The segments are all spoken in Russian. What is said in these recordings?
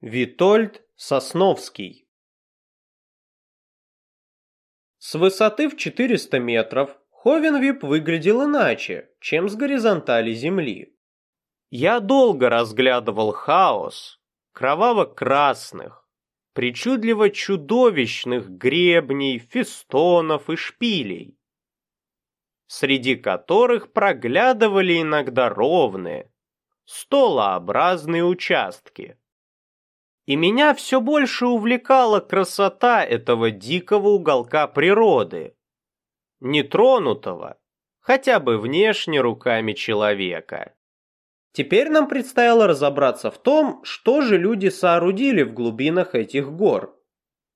Витольд Сосновский С высоты в 400 метров Ховенвип выглядел иначе, чем с горизонтали Земли. Я долго разглядывал хаос кроваво-красных, причудливо чудовищных гребней, фестонов и шпилей, среди которых проглядывали иногда ровные, столообразные участки. И меня все больше увлекала красота этого дикого уголка природы, нетронутого, хотя бы внешне руками человека. Теперь нам предстояло разобраться в том, что же люди соорудили в глубинах этих гор.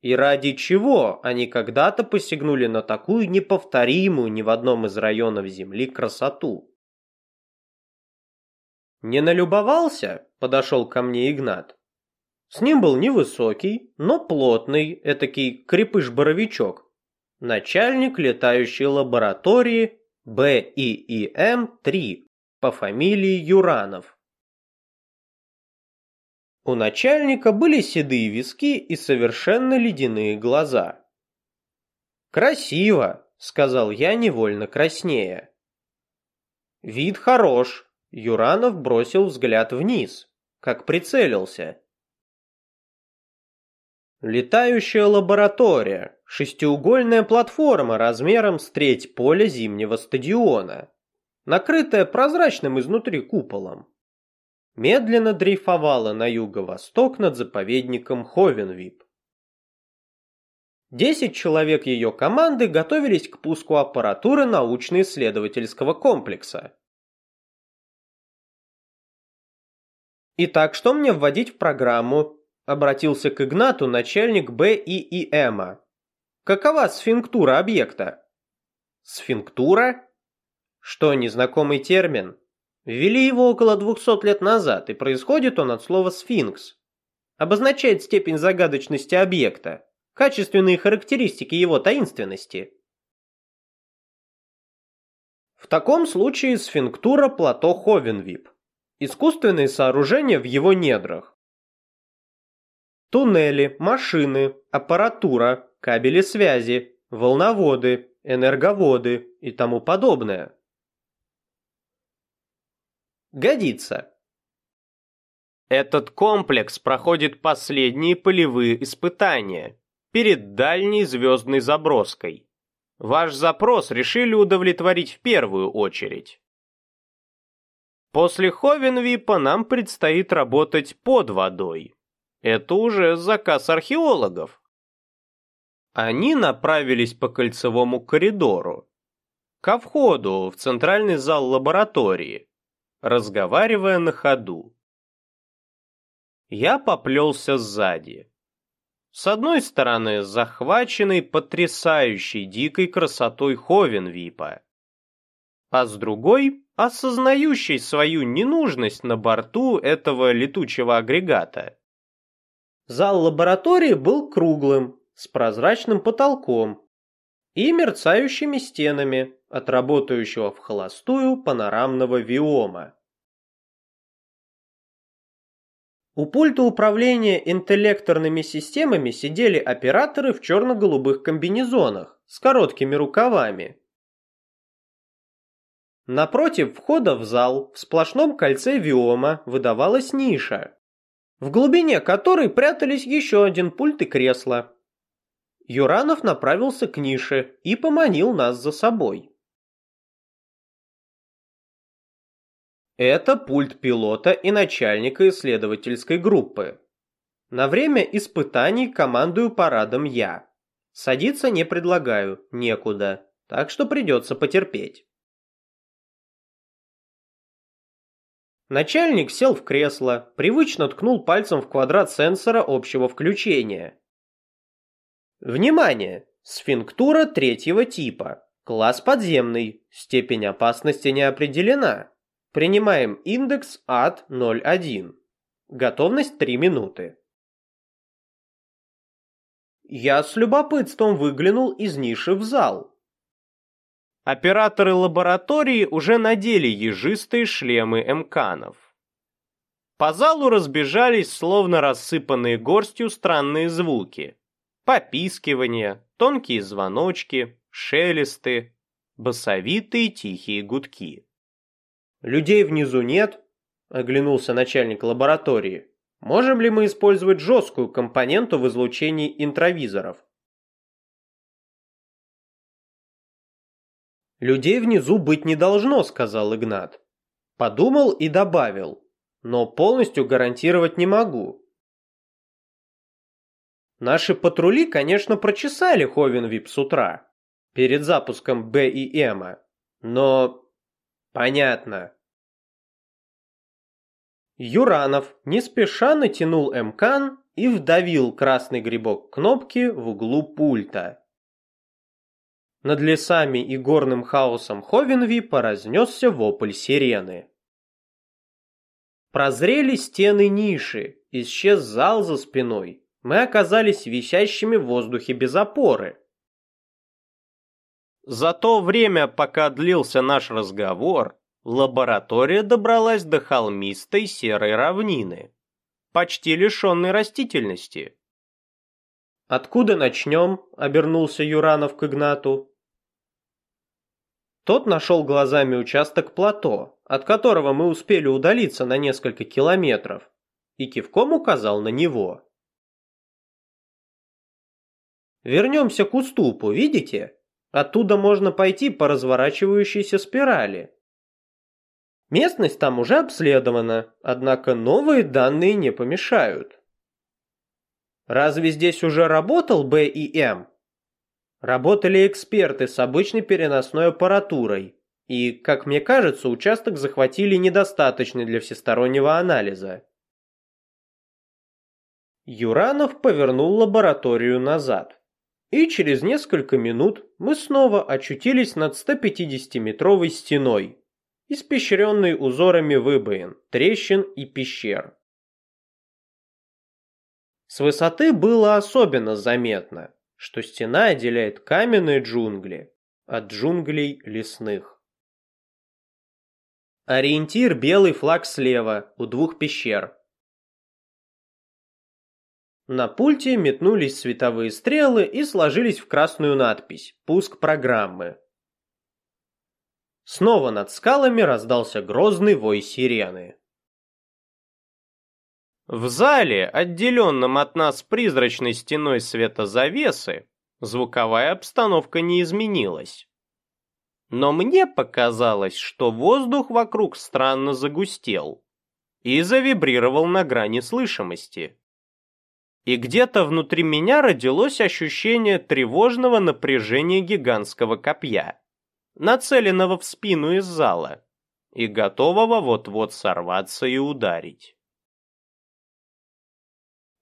И ради чего они когда-то посягнули на такую неповторимую ни в одном из районов Земли красоту. «Не налюбовался?» – подошел ко мне Игнат. С ним был невысокий, но плотный, этакий крепыш-боровичок, начальник летающей лаборатории БИИМ-3 по фамилии Юранов. У начальника были седые виски и совершенно ледяные глаза. «Красиво», — сказал я невольно краснее. «Вид хорош», — Юранов бросил взгляд вниз, как прицелился. Летающая лаборатория, шестиугольная платформа размером с треть поля зимнего стадиона накрытая прозрачным изнутри куполом. Медленно дрейфовала на юго-восток над заповедником Ховенвип. Десять человек ее команды готовились к пуску аппаратуры научно-исследовательского комплекса. «Итак, что мне вводить в программу?» – обратился к Игнату начальник БИИЭМа. «Какова сфинктура объекта?» «Сфинктура?» Что, незнакомый термин? Ввели его около 200 лет назад, и происходит он от слова «сфинкс». Обозначает степень загадочности объекта, качественные характеристики его таинственности. В таком случае сфинктура плато Ховенвип. Искусственные сооружения в его недрах. Туннели, машины, аппаратура, кабели связи, волноводы, энерговоды и тому подобное. Годится. Этот комплекс проходит последние полевые испытания перед дальней звездной заброской. Ваш запрос решили удовлетворить в первую очередь. После Ховенвипа нам предстоит работать под водой. Это уже заказ археологов. Они направились по кольцевому коридору, ко входу в центральный зал лаборатории, разговаривая на ходу. Я поплелся сзади. С одной стороны, захваченный потрясающей дикой красотой Ховенвипа, а с другой, осознающий свою ненужность на борту этого летучего агрегата. Зал лаборатории был круглым, с прозрачным потолком и мерцающими стенами, от работающего в холостую панорамного виома. У пульта управления интеллекторными системами сидели операторы в черно-голубых комбинезонах с короткими рукавами. Напротив входа в зал в сплошном кольце виома выдавалась ниша, в глубине которой прятались еще один пульт и кресло. Юранов направился к нише и поманил нас за собой. Это пульт пилота и начальника исследовательской группы. На время испытаний командую парадом я. Садиться не предлагаю, некуда, так что придется потерпеть. Начальник сел в кресло, привычно ткнул пальцем в квадрат сенсора общего включения. Внимание! Сфинктура третьего типа. Класс подземный. Степень опасности не определена. Принимаем индекс от 0,1. Готовность 3 минуты. Я с любопытством выглянул из ниши в зал. Операторы лаборатории уже надели ежистые шлемы эмканов. По залу разбежались, словно рассыпанные горстью странные звуки. Попискивание, тонкие звоночки, шелесты, басовитые тихие гудки. «Людей внизу нет?» – оглянулся начальник лаборатории. «Можем ли мы использовать жесткую компоненту в излучении интровизоров?» «Людей внизу быть не должно», – сказал Игнат. Подумал и добавил но полностью гарантировать не могу. Наши патрули, конечно, прочесали Ховенвип с утра, перед запуском Б и Эма, но... Понятно. Юранов не спеша натянул МКАН и вдавил красный грибок кнопки в углу пульта. Над лесами и горным хаосом Ховенвипа разнесся вопль сирены. Прозрели стены ниши, исчез зал за спиной. Мы оказались висящими в воздухе без опоры. За то время, пока длился наш разговор, лаборатория добралась до холмистой серой равнины, почти лишенной растительности. «Откуда начнем?» — обернулся Юранов к Игнату. Тот нашел глазами участок плато, от которого мы успели удалиться на несколько километров, и кивком указал на него. Вернемся к уступу, видите? Оттуда можно пойти по разворачивающейся спирали. Местность там уже обследована, однако новые данные не помешают. Разве здесь уже работал Б и М? Работали эксперты с обычной переносной аппаратурой, и, как мне кажется, участок захватили недостаточный для всестороннего анализа. Юранов повернул лабораторию назад. И через несколько минут мы снова очутились над 150-метровой стеной, испещренной узорами выбоин, трещин и пещер. С высоты было особенно заметно, что стена отделяет каменные джунгли от джунглей лесных. Ориентир белый флаг слева, у двух пещер. На пульте метнулись световые стрелы и сложились в красную надпись «Пуск программы». Снова над скалами раздался грозный вой сирены. В зале, отделенном от нас призрачной стеной светозавесы, звуковая обстановка не изменилась. Но мне показалось, что воздух вокруг странно загустел и завибрировал на грани слышимости. И где-то внутри меня родилось ощущение тревожного напряжения гигантского копья, нацеленного в спину из зала и готового вот-вот сорваться и ударить.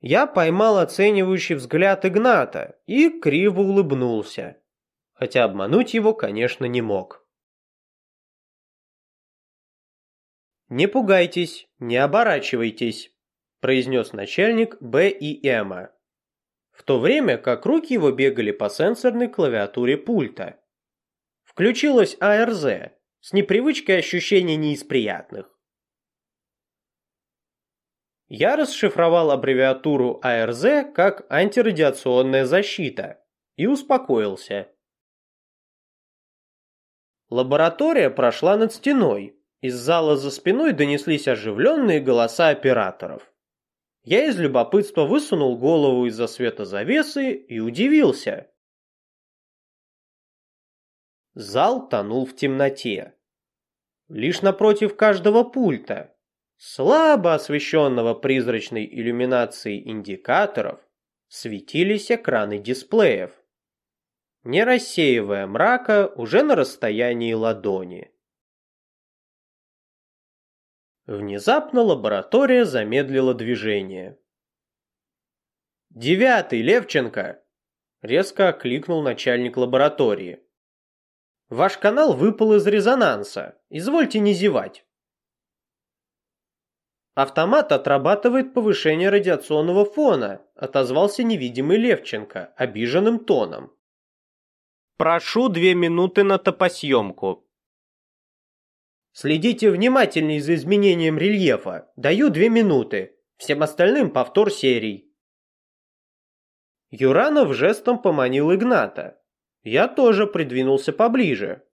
Я поймал оценивающий взгляд Игната и криво улыбнулся, хотя обмануть его, конечно, не мог. «Не пугайтесь, не оборачивайтесь», – произнес начальник Б и Эма, в то время как руки его бегали по сенсорной клавиатуре пульта. Включилась АРЗ, с непривычкой ощущения не из приятных. Я расшифровал аббревиатуру АРЗ как антирадиационная защита и успокоился. Лаборатория прошла над стеной. Из зала за спиной донеслись оживленные голоса операторов. Я из любопытства высунул голову из-за света завесы и удивился. Зал тонул в темноте. Лишь напротив каждого пульта, слабо освещенного призрачной иллюминацией индикаторов, светились экраны дисплеев, не рассеивая мрака уже на расстоянии ладони. Внезапно лаборатория замедлила движение. «Девятый, Левченко!» — резко окликнул начальник лаборатории. «Ваш канал выпал из резонанса. Извольте не зевать». Автомат отрабатывает повышение радиационного фона, отозвался невидимый Левченко обиженным тоном. Прошу две минуты на топосъемку. Следите внимательней за изменением рельефа. Даю две минуты. Всем остальным повтор серий. Юранов жестом поманил Игната. Я тоже придвинулся поближе.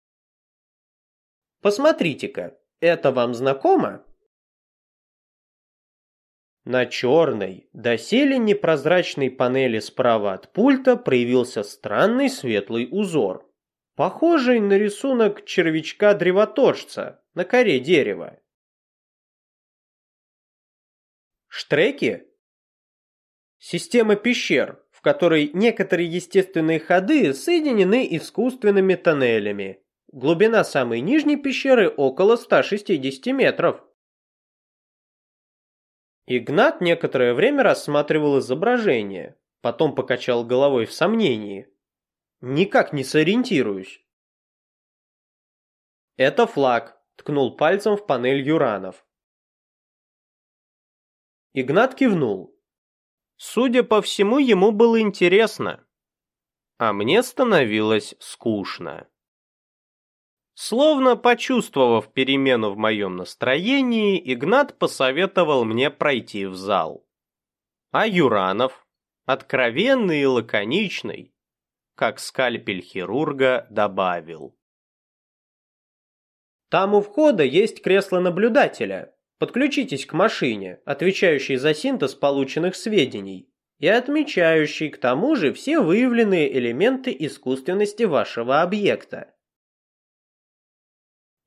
Посмотрите-ка, это вам знакомо? На черной, доселе непрозрачной панели справа от пульта проявился странный светлый узор, похожий на рисунок червячка-древотожца на коре дерева. Штреки? Система пещер, в которой некоторые естественные ходы соединены искусственными тоннелями. Глубина самой нижней пещеры около 160 метров. Игнат некоторое время рассматривал изображение, потом покачал головой в сомнении. Никак не сориентируюсь. Это флаг, ткнул пальцем в панель Юранов. Игнат кивнул. Судя по всему, ему было интересно. А мне становилось скучно. Словно почувствовав перемену в моем настроении, Игнат посоветовал мне пройти в зал. А Юранов, откровенный и лаконичный, как скальпель хирурга, добавил. Там у входа есть кресло наблюдателя. Подключитесь к машине, отвечающей за синтез полученных сведений, и отмечающей к тому же все выявленные элементы искусственности вашего объекта.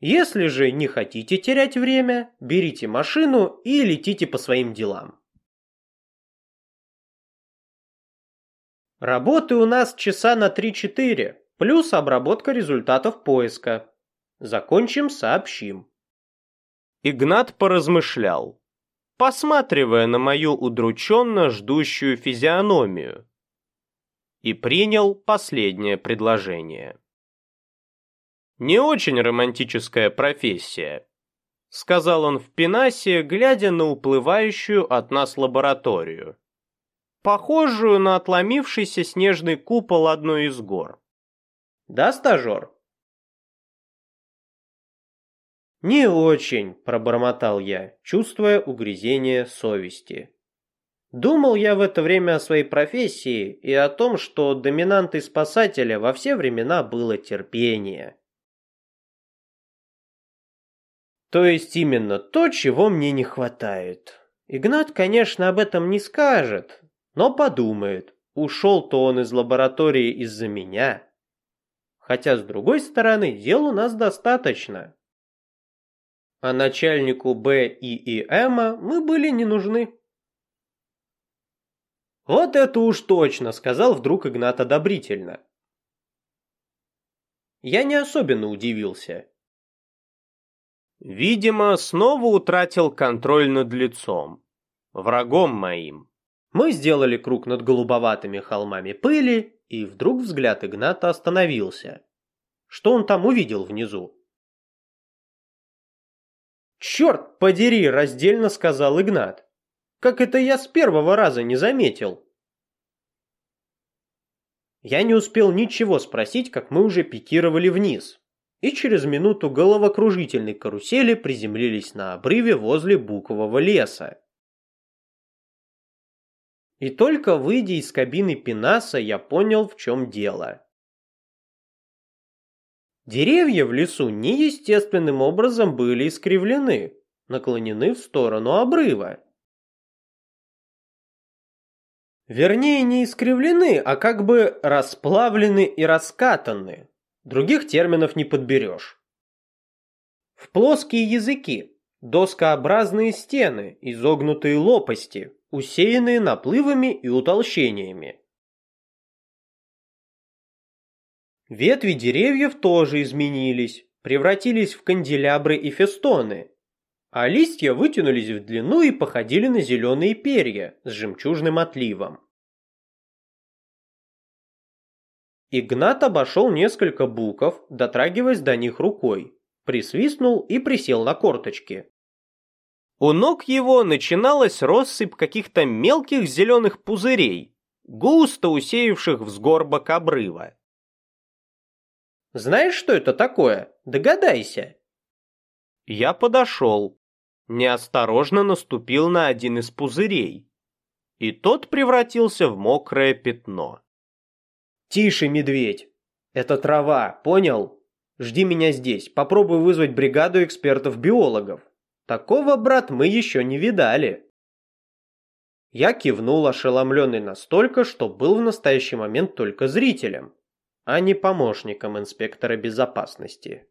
Если же не хотите терять время, берите машину и летите по своим делам. Работы у нас часа на 3-4, плюс обработка результатов поиска. Закончим, сообщим. Игнат поразмышлял, посматривая на мою удрученно ждущую физиономию, и принял последнее предложение. Не очень романтическая профессия, сказал он в пенасе, глядя на уплывающую от нас лабораторию, похожую на отломившийся снежный купол одной из гор. Да, стажер? Не очень, пробормотал я, чувствуя угрызение совести. Думал я в это время о своей профессии и о том, что доминантой спасателя во все времена было терпение. То есть именно то, чего мне не хватает. Игнат, конечно, об этом не скажет, но подумает, ушел-то он из лаборатории из-за меня. Хотя, с другой стороны, дел у нас достаточно. А начальнику Б и и мы были не нужны. Вот это уж точно, сказал вдруг Игнат одобрительно. Я не особенно удивился. Видимо, снова утратил контроль над лицом. Врагом моим. Мы сделали круг над голубоватыми холмами пыли, и вдруг взгляд Игната остановился. Что он там увидел внизу? «Черт подери!» – раздельно сказал Игнат. «Как это я с первого раза не заметил?» Я не успел ничего спросить, как мы уже пикировали вниз и через минуту головокружительной карусели приземлились на обрыве возле букового леса. И только выйдя из кабины Пенаса, я понял, в чем дело. Деревья в лесу неестественным образом были искривлены, наклонены в сторону обрыва. Вернее, не искривлены, а как бы расплавлены и раскатаны, Других терминов не подберешь. В плоские языки, доскообразные стены, изогнутые лопасти, усеянные наплывами и утолщениями. Ветви деревьев тоже изменились, превратились в канделябры и фестоны, а листья вытянулись в длину и походили на зеленые перья с жемчужным отливом. Игнат обошел несколько буков, дотрагиваясь до них рукой, присвистнул и присел на корточки. У ног его начиналась россыпь каких-то мелких зеленых пузырей, густо усеявших взгорбок обрыва. «Знаешь, что это такое? Догадайся!» Я подошел, неосторожно наступил на один из пузырей, и тот превратился в мокрое пятно. «Тише, медведь! Это трава, понял? Жди меня здесь, попробуй вызвать бригаду экспертов-биологов. Такого, брат, мы еще не видали». Я кивнул, ошеломленный настолько, что был в настоящий момент только зрителем, а не помощником инспектора безопасности.